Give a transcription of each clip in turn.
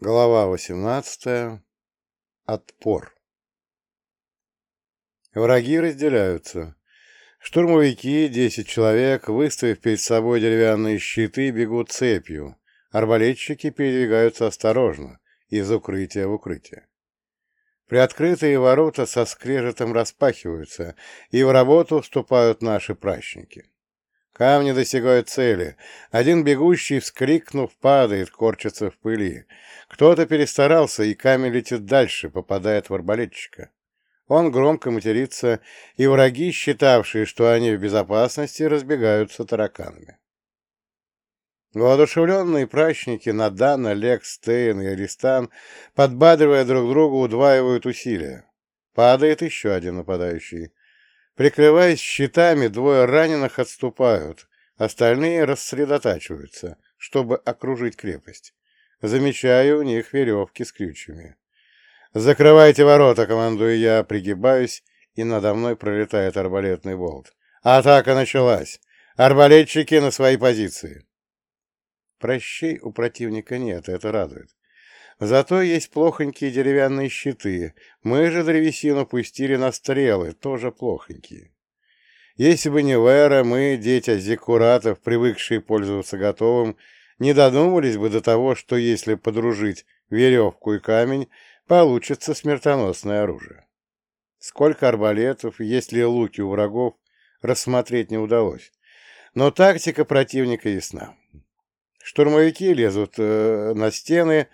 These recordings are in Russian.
Глава 18. Отпор. Враги разделяются. Штурмовики, 10 человек, выставив перед собой деревянные щиты, бегут цепью. Арбалетчики передвигаются осторожно, из укрытия в укрытие. Приоткрытые ворота со скрежетом распахиваются, и в работу вступают наши пращники. Камни достигают цели. Один бегущий, вскрикнув, падает, корчится в пыли. Кто-то перестарался, и камень летит дальше, попадает в арбалетчика. Он громко матерится, и враги, считавшие, что они в безопасности, разбегаются тараканами. Воодушевленные прачники Надана, Лекс, Тейн и Аристан, подбадривая друг друга, удваивают усилия. Падает еще один нападающий. Прикрываясь щитами, двое раненых отступают, остальные рассредотачиваются, чтобы окружить крепость. Замечаю у них веревки с крючьями. «Закрывайте ворота!» — командую я, пригибаюсь, и надо мной пролетает арбалетный болт. «Атака началась! Арбалетчики на свои позиции!» Прощей у противника нет, это радует. Зато есть плохонькие деревянные щиты. Мы же древесину пустили на стрелы, тоже плохонькие. Если бы не Вера, мы, дети зекуратов, привыкшие пользоваться готовым, не додумались бы до того, что если подружить веревку и камень, получится смертоносное оружие. Сколько арбалетов, есть ли луки у врагов, рассмотреть не удалось. Но тактика противника ясна. Штурмовики лезут э, на стены,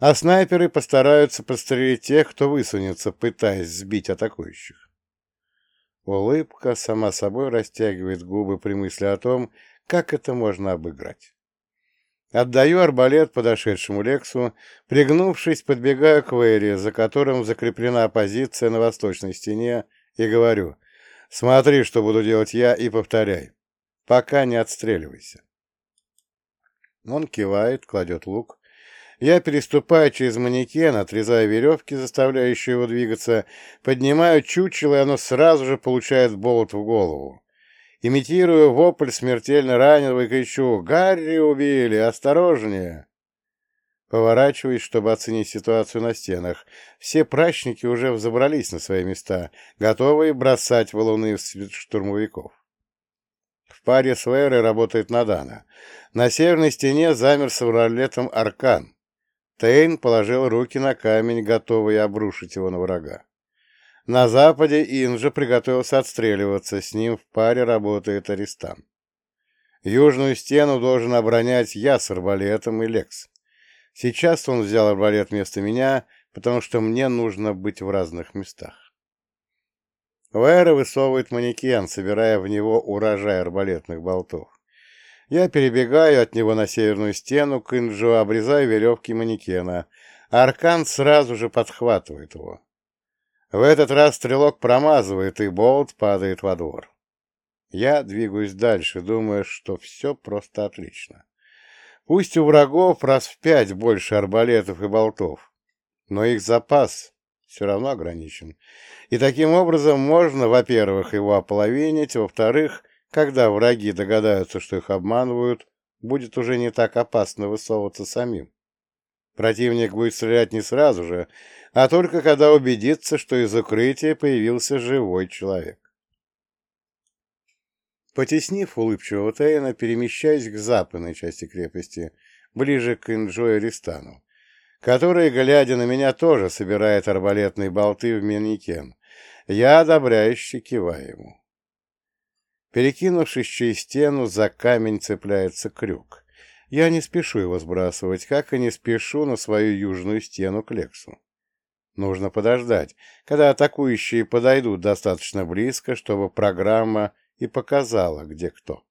а снайперы постараются подстрелить тех, кто высунется, пытаясь сбить атакующих. Улыбка сама собой растягивает губы при мысли о том, как это можно обыграть. Отдаю арбалет подошедшему Лексу, пригнувшись, подбегаю к Вэри, за которым закреплена позиция на восточной стене, и говорю, смотри, что буду делать я, и повторяй. Пока не отстреливайся. Он кивает, кладет лук, я переступаю через манекен, отрезая веревки, заставляющие его двигаться, поднимаю чучело, и оно сразу же получает болот в голову. Имитирую вопль смертельно раненого и кричу «Гарри убили! Осторожнее!» Поворачиваюсь, чтобы оценить ситуацию на стенах. Все прачники уже взобрались на свои места, готовые бросать валуны штурмовиков. В паре с Вэрой работает Надана. На северной стене замер с ролетом Аркан. Тейн положил руки на камень, готовый обрушить его на врага. На западе Инжа приготовился отстреливаться, с ним в паре работает Аристан. Южную стену должен оборонять я с арбалетом и Лекс. Сейчас он взял арбалет вместо меня, потому что мне нужно быть в разных местах. Вэра высовывает манекен, собирая в него урожай арбалетных болтов. Я перебегаю от него на северную стену к Инджу, обрезаю веревки манекена. Аркан сразу же подхватывает его. В этот раз стрелок промазывает, и болт падает во двор. Я двигаюсь дальше, думая, что все просто отлично. Пусть у врагов раз в пять больше арбалетов и болтов, но их запас все равно ограничен. И таким образом можно, во-первых, его ополовинить, во-вторых, когда враги догадаются, что их обманывают, будет уже не так опасно высовываться самим. Противник будет стрелять не сразу же, а только когда убедится, что из укрытия появился живой человек. Потеснив улыбчивого Тейна, перемещаясь к западной части крепости, ближе к Инджо Ристану, который, глядя на меня, тоже собирает арбалетные болты в манекен. Я одобряюще киваю ему. Перекинувшись через стену, за камень цепляется крюк. Я не спешу его сбрасывать, как и не спешу на свою южную стену к Лексу. Нужно подождать, когда атакующие подойдут достаточно близко, чтобы программа и показала, где кто.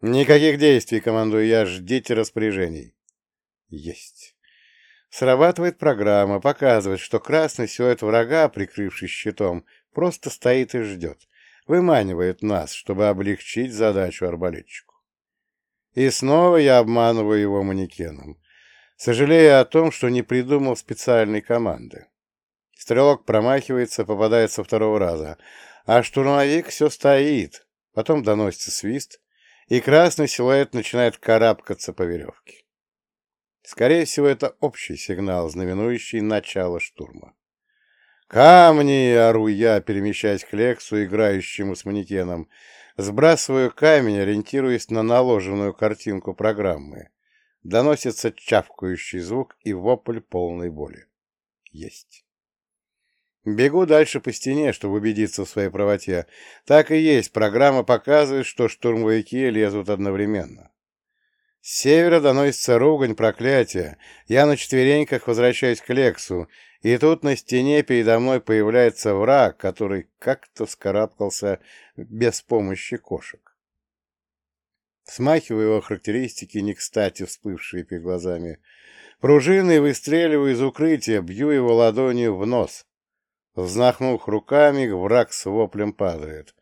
«Никаких действий, командую я, ждите распоряжений». «Есть». Срабатывает программа, показывает, что красный силуэт врага, прикрывшись щитом, просто стоит и ждет выманивает нас, чтобы облегчить задачу арбалетчику. И снова я обманываю его манекеном, сожалея о том, что не придумал специальной команды. Стрелок промахивается, попадает со второго раза, а штурмовик все стоит, потом доносится свист, и красный силуэт начинает карабкаться по веревке. Скорее всего, это общий сигнал, знаменующий начало штурма. «Камни!» — ору я, перемещаясь к Лексу, играющему с манекеном. Сбрасываю камень, ориентируясь на наложенную картинку программы. Доносится чавкающий звук и вопль полной боли. Есть. Бегу дальше по стене, чтобы убедиться в своей правоте. Так и есть, программа показывает, что штурмовики лезут одновременно. С севера доносится ругань, проклятие. Я на четвереньках возвращаюсь к Лексу, и тут на стене передо мной появляется враг, который как-то вскарабкался без помощи кошек. Смахиваю его характеристики, не кстати всплывшие перед глазами. Пружиной выстреливаю из укрытия, бью его ладонью в нос. Взмахнув руками, враг с воплем падает.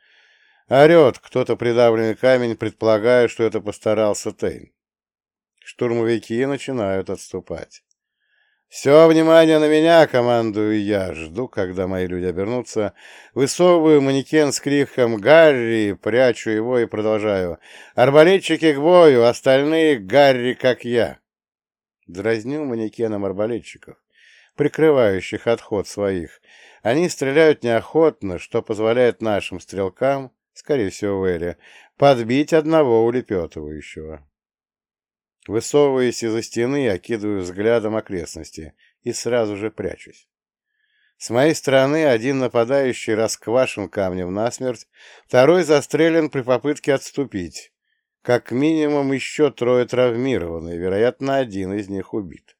Орет кто-то придавленный камень, предполагая, что это постарался Тейн. Штурмовики начинают отступать. «Все внимание на меня!» — командую я. Жду, когда мои люди обернутся. Высовываю манекен с криком «Гарри!» Прячу его и продолжаю. «Арбалетчики к бою! Остальные Гарри, как я!» Дразню манекеном арбалетчиков, прикрывающих отход своих. Они стреляют неохотно, что позволяет нашим стрелкам, скорее всего, Вэлли, подбить одного улепетывающего. Высовываясь из-за стены, окидываю взглядом окрестности и сразу же прячусь. С моей стороны один нападающий расквашен камнем насмерть, второй застрелен при попытке отступить. Как минимум еще трое травмированы, вероятно, один из них убит.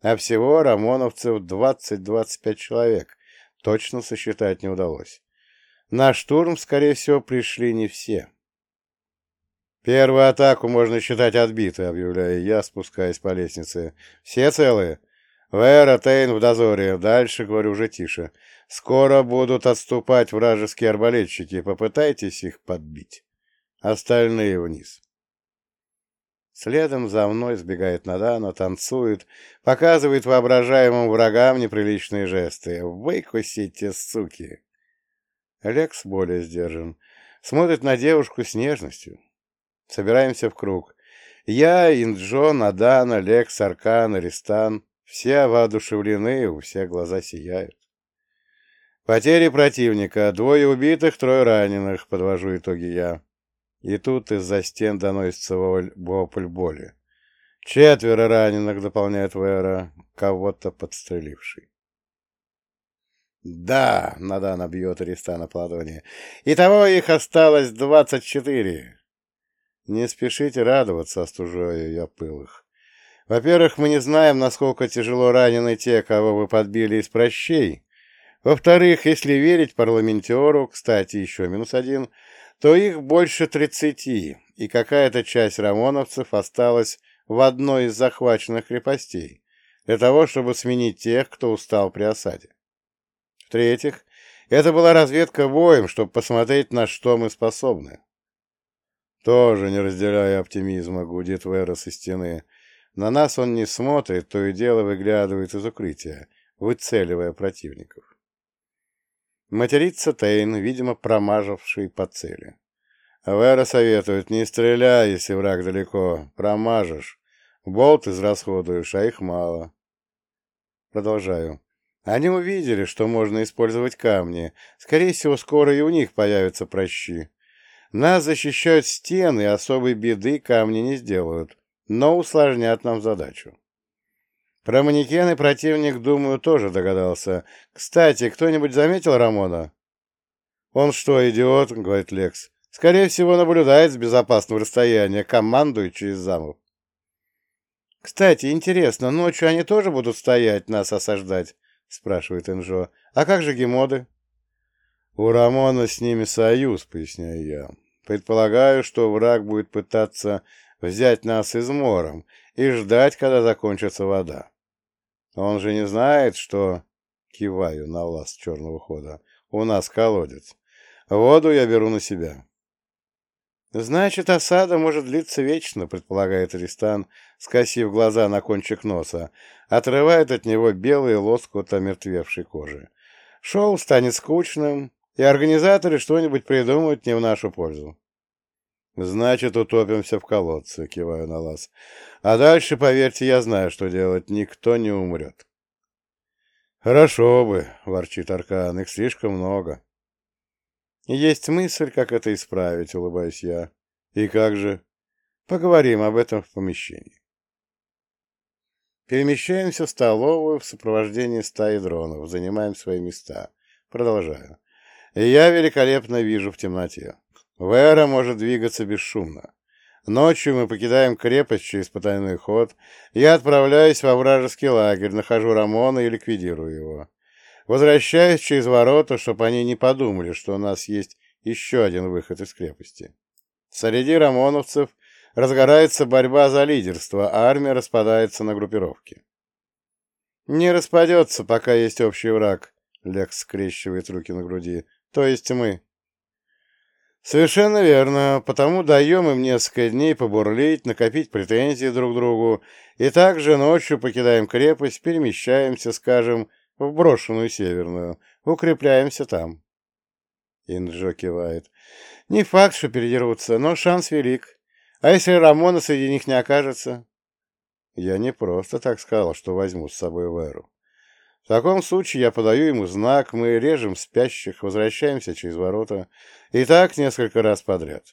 А всего рамоновцев 20-25 человек, точно сосчитать не удалось. На штурм, скорее всего, пришли не все. «Первую атаку можно считать отбитой», — объявляю я, спускаясь по лестнице. «Все целые?» «Вера, Тейн в дозоре. Дальше, говорю, уже тише. Скоро будут отступать вражеские арбалетчики. Попытайтесь их подбить. Остальные вниз». Следом за мной сбегает Надана, танцует, показывает воображаемым врагам неприличные жесты. «Выкусите, суки!» Лекс более сдержан. Смотрит на девушку с нежностью. Собираемся в круг. Я, Инджо, Надана, Лекс, Аркан, Аристан. Все воодушевлены, у всех глаза сияют. Потери противника. Двое убитых, трое раненых, подвожу итоги я. И тут из-за стен доносится вопль боли. Четверо раненых, дополняет Вера, кого-то подстреливший. «Да!» — Надана бьет Аристана по ладони. «Итого их осталось двадцать четыре. Не спешите радоваться, остужаю я пылых. Во-первых, мы не знаем, насколько тяжело ранены те, кого вы подбили из прощей. Во-вторых, если верить парламентеру, кстати, еще минус один, то их больше тридцати, и какая-то часть рамоновцев осталась в одной из захваченных крепостей, для того, чтобы сменить тех, кто устал при осаде. В-третьих, это была разведка боем, чтобы посмотреть, на что мы способны. Тоже не разделяя оптимизма, гудит Вера со стены. На нас он не смотрит, то и дело выглядывает из укрытия, выцеливая противников. Матерится Тейн, видимо, промажавший по цели. Вера советует, не стреляй, если враг далеко, промажешь. Болт израсходуешь, а их мало. Продолжаю. Они увидели, что можно использовать камни. Скорее всего, скоро и у них появятся прощи. Нас защищают стены, особой беды камни не сделают, но усложнят нам задачу. Про манекены противник, думаю, тоже догадался. Кстати, кто-нибудь заметил Рамона? Он что, идиот? — говорит Лекс. Скорее всего, наблюдает с безопасного расстояния, командует через замок. Кстати, интересно, ночью они тоже будут стоять, нас осаждать? — спрашивает Энжо. А как же гемоды? «У Рамона с ними союз», — поясняю я. «Предполагаю, что враг будет пытаться взять нас измором и ждать, когда закончится вода. Он же не знает, что...» Киваю на лаз черного хода. «У нас колодец. Воду я беру на себя». «Значит, осада может длиться вечно», — предполагает Аристан, скосив глаза на кончик носа, отрывает от него белый лоскут омертвевшей кожи. «Шоу станет скучным, и организаторы что-нибудь придумают не в нашу пользу. Значит, утопимся в колодце, киваю на лаз. А дальше, поверьте, я знаю, что делать. Никто не умрет. Хорошо бы, ворчит Аркан, их слишком много. Есть мысль, как это исправить, улыбаюсь я. И как же? Поговорим об этом в помещении. Перемещаемся в столовую в сопровождении стаи дронов, занимаем свои места. Продолжаю. И я великолепно вижу в темноте. Вера может двигаться бесшумно. Ночью мы покидаем крепость через потайной ход. Я отправляюсь во вражеский лагерь, нахожу Рамона и ликвидирую его. Возвращаюсь через ворота, чтобы они не подумали, что у нас есть еще один выход из крепости. Среди рамоновцев разгорается борьба за лидерство, а армия распадается на группировки. «Не распадется, пока есть общий враг», — Лекс скрещивает руки на груди, — «то есть мы». «Совершенно верно, потому даем им несколько дней побурлить, накопить претензии друг к другу, и также ночью покидаем крепость, перемещаемся, скажем, в брошенную северную, укрепляемся там». Инджо кивает. «Не факт, что передерутся, но шанс велик. А если Рамона среди них не окажется? Я не просто так сказал, что возьму с собой Веру. В таком случае я подаю ему знак, мы режем спящих, возвращаемся через ворота, и так несколько раз подряд.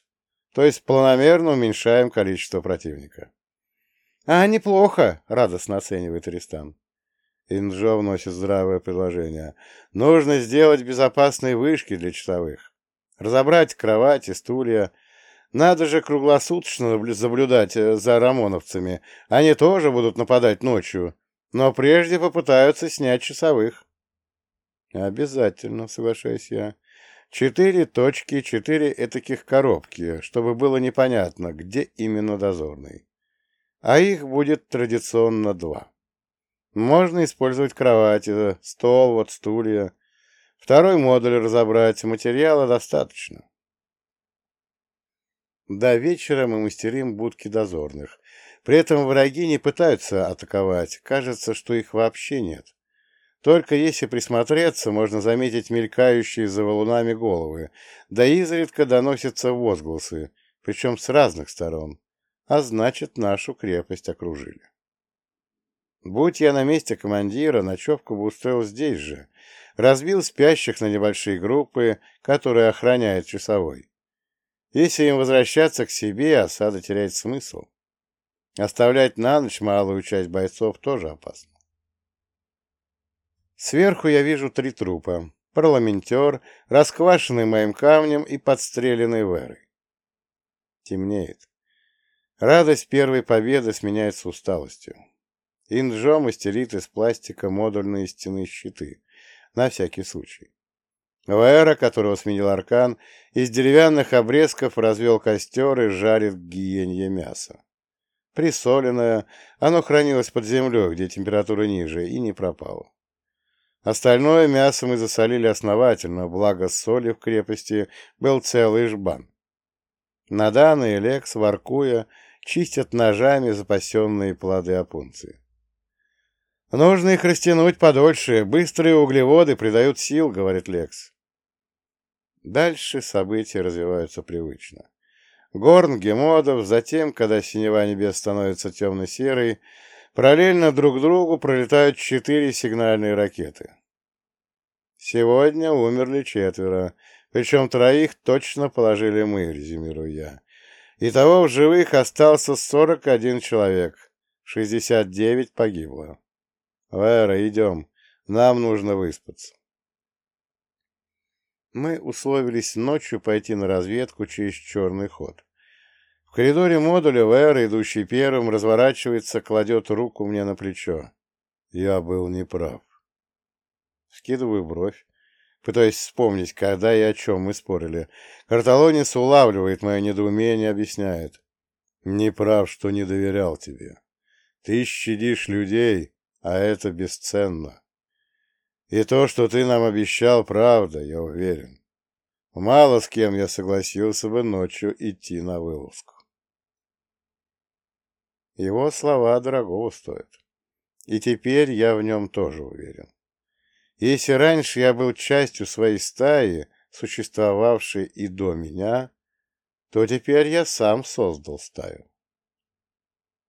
То есть планомерно уменьшаем количество противника. — А, неплохо, — радостно оценивает Ристан. Инджо вносит здравое предложение. Нужно сделать безопасные вышки для часовых. Разобрать кровати, стулья, надо же круглосуточно заблюдать э, за рамоновцами. Они тоже будут нападать ночью, но прежде попытаются снять часовых. Обязательно, соглашаюсь я. Четыре точки, четыре этаких коробки, чтобы было непонятно, где именно дозорный. А их будет традиционно два. Можно использовать кровати, стол, вот стулья. Второй модуль разобрать, материала достаточно. До вечера мы мастерим будки дозорных. При этом враги не пытаются атаковать, кажется, что их вообще нет. Только если присмотреться, можно заметить мелькающие за валунами головы, да изредка доносятся возгласы, причем с разных сторон, а значит, нашу крепость окружили. Будь я на месте командира, ночевку бы устроил здесь же, разбил спящих на небольшие группы, которые охраняет часовой. Если им возвращаться к себе, осада теряет смысл. Оставлять на ночь малую часть бойцов тоже опасно. Сверху я вижу три трупа. Парламентер, расквашенный моим камнем и подстреленный Верой. Темнеет. Радость первой победы сменяется усталостью. Инджо мастерит из пластика модульные стены щиты. На всякий случай. Ваэра, которого сменил Аркан, из деревянных обрезков развел костер и жарит гиенье мясо. Присоленное, оно хранилось под землей, где температура ниже, и не пропало. Остальное мясо мы засолили основательно, благо соли в крепости был целый жбан. Надана и Лекс, воркуя, чистят ножами запасенные плоды опунции. «Нужно их растянуть подольше. Быстрые углеводы придают сил», — говорит Лекс. Дальше события развиваются привычно. Горн Гемодов, затем, когда синева небес становится темно-серой, параллельно друг другу пролетают четыре сигнальные ракеты. Сегодня умерли четверо, причем троих точно положили мы, резюмирую я. Итого в живых остался 41 человек, 69 погибло. Вера, идем, нам нужно выспаться. Мы условились ночью пойти на разведку через черный ход. В коридоре модуля Вэр, идущий первым, разворачивается, кладет руку мне на плечо. Я был неправ. Скидываю бровь, пытаясь вспомнить, когда и о чем мы спорили. Карталонец улавливает мое недоумение, объясняет. Неправ, что не доверял тебе. Ты щадишь людей, а это бесценно. И то, что ты нам обещал, правда, я уверен. Мало с кем я согласился бы ночью идти на вылазку. Его слова дорогого стоят. И теперь я в нем тоже уверен. Если раньше я был частью своей стаи, существовавшей и до меня, то теперь я сам создал стаю.